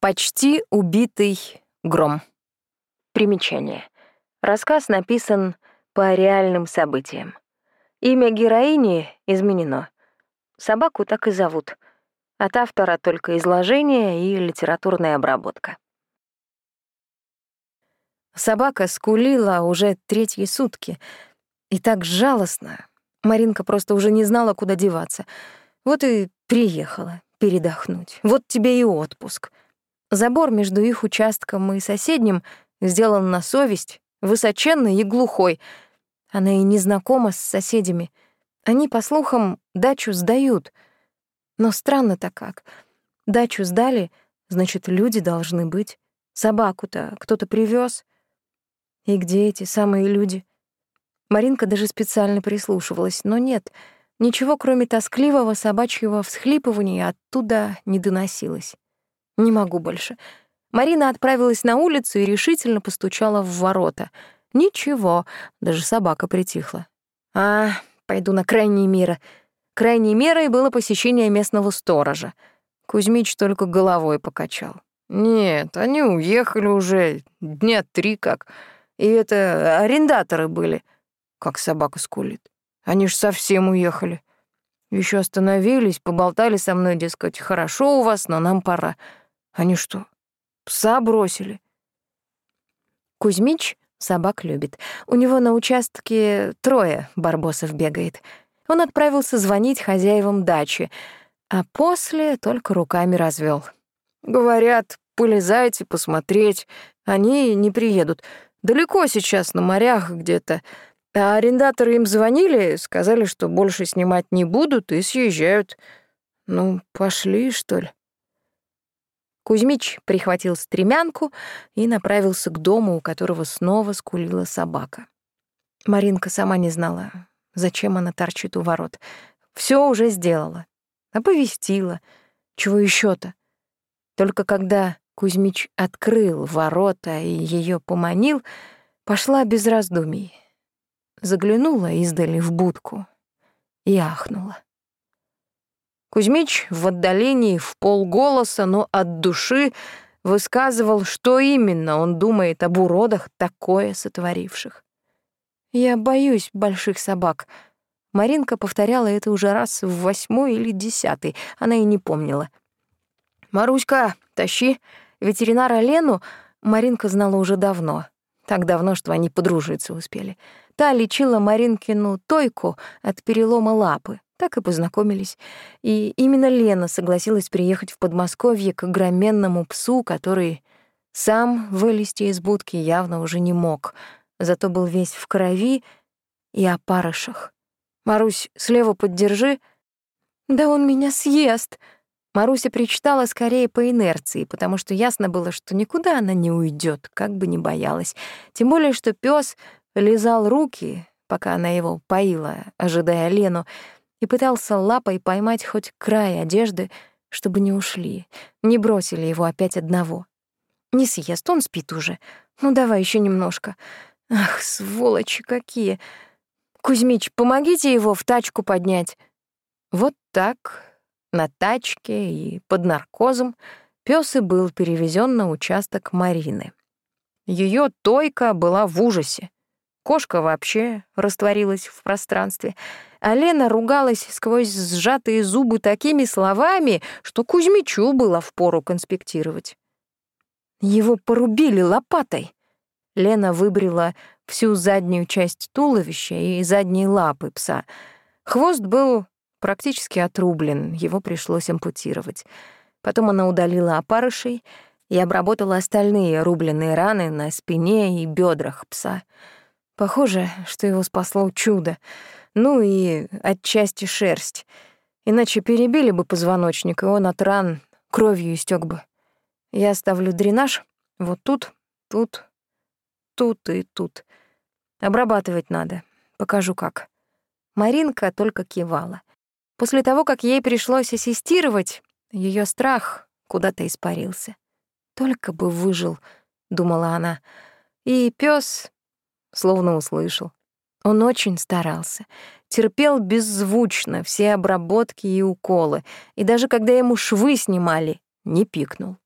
Почти убитый гром. Примечание. Рассказ написан по реальным событиям. Имя героини изменено. Собаку так и зовут. От автора только изложение и литературная обработка. Собака скулила уже третьи сутки. И так жалостно. Маринка просто уже не знала, куда деваться. Вот и приехала передохнуть. Вот тебе и отпуск. Забор между их участком и соседним сделан на совесть, высоченный и глухой. Она и не знакома с соседями. Они, по слухам, дачу сдают. Но странно-то как. Дачу сдали, значит, люди должны быть. Собаку-то кто-то привез. И где эти самые люди? Маринка даже специально прислушивалась, но нет, ничего, кроме тоскливого собачьего всхлипывания, оттуда не доносилось. Не могу больше. Марина отправилась на улицу и решительно постучала в ворота. Ничего, даже собака притихла. А, пойду на крайние меры. Крайней мерой было посещение местного сторожа. Кузьмич только головой покачал. Нет, они уехали уже дня три как. И это арендаторы были. Как собака скулит. Они ж совсем уехали. Еще остановились, поболтали со мной, дескать, хорошо у вас, но нам пора. Они что, пса бросили? Кузьмич собак любит. У него на участке трое барбосов бегает. Он отправился звонить хозяевам дачи, а после только руками развел. Говорят, полезайте посмотреть, они не приедут. Далеко сейчас, на морях где-то. А арендаторы им звонили, сказали, что больше снимать не будут и съезжают. Ну, пошли, что ли. Кузьмич прихватил стремянку и направился к дому, у которого снова скулила собака. Маринка сама не знала, зачем она торчит у ворот. Все уже сделала. Оповестила. Чего еще то Только когда Кузьмич открыл ворота и ее поманил, пошла без раздумий. Заглянула издали в будку и ахнула. Кузьмич в отдалении в полголоса, но от души высказывал, что именно он думает об уродах, такое сотворивших. «Я боюсь больших собак», Маринка повторяла это уже раз в восьмой или десятый, она и не помнила. «Маруська, тащи!» Ветеринара Лену Маринка знала уже давно. Так давно, что они подружиться успели. Та лечила Маринкину Тойку от перелома лапы. Так и познакомились. И именно Лена согласилась приехать в Подмосковье к огроменному псу, который сам вылезти из будки явно уже не мог, зато был весь в крови и опарышах. «Марусь, слева поддержи». «Да он меня съест!» Маруся причитала скорее по инерции, потому что ясно было, что никуда она не уйдет, как бы ни боялась. Тем более, что пес лизал руки, пока она его поила, ожидая Лену, и пытался лапой поймать хоть край одежды, чтобы не ушли, не бросили его опять одного. Не съест, он спит уже. Ну давай еще немножко. Ах, сволочи какие. Кузьмич, помогите его в тачку поднять. Вот так на тачке и под наркозом пес и был перевезен на участок Марины. Ее тойка была в ужасе. Кошка вообще растворилась в пространстве, а Лена ругалась сквозь сжатые зубы такими словами, что Кузьмичу было впору конспектировать. Его порубили лопатой. Лена выбрила всю заднюю часть туловища и задние лапы пса. Хвост был практически отрублен, его пришлось ампутировать. Потом она удалила опарышей и обработала остальные рубленные раны на спине и бедрах пса. Похоже, что его спасло чудо. Ну и отчасти шерсть. Иначе перебили бы позвоночник, и он от ран кровью истек бы. Я ставлю дренаж вот тут, тут, тут и тут. Обрабатывать надо. Покажу как. Маринка только кивала. После того, как ей пришлось ассистировать, ее страх куда-то испарился. Только бы выжил, думала она. И пес словно услышал. Он очень старался, терпел беззвучно все обработки и уколы, и даже когда ему швы снимали, не пикнул.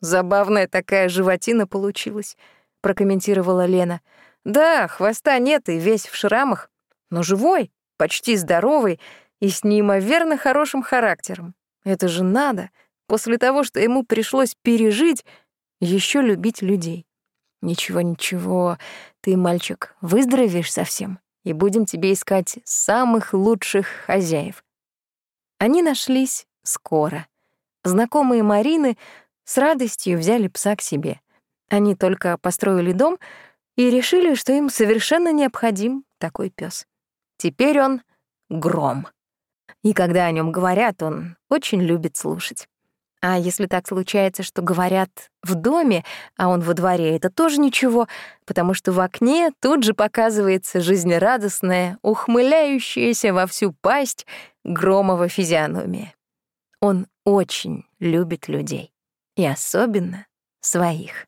Забавная такая животина получилась, прокомментировала Лена. Да, хвоста нет и весь в шрамах, но живой, почти здоровый и с неимоверно хорошим характером. Это же надо, после того, что ему пришлось пережить, еще любить людей. Ничего, ничего, ты, мальчик, выздоровеешь совсем, и будем тебе искать самых лучших хозяев. Они нашлись скоро. Знакомые Марины с радостью взяли пса к себе. Они только построили дом и решили, что им совершенно необходим такой пес. Теперь он — гром. И когда о нем говорят, он очень любит слушать. А если так случается, что говорят в доме, а он во дворе, это тоже ничего, потому что в окне тут же показывается жизнерадостная, ухмыляющаяся во всю пасть громова физиономия. Он очень любит людей, и особенно своих.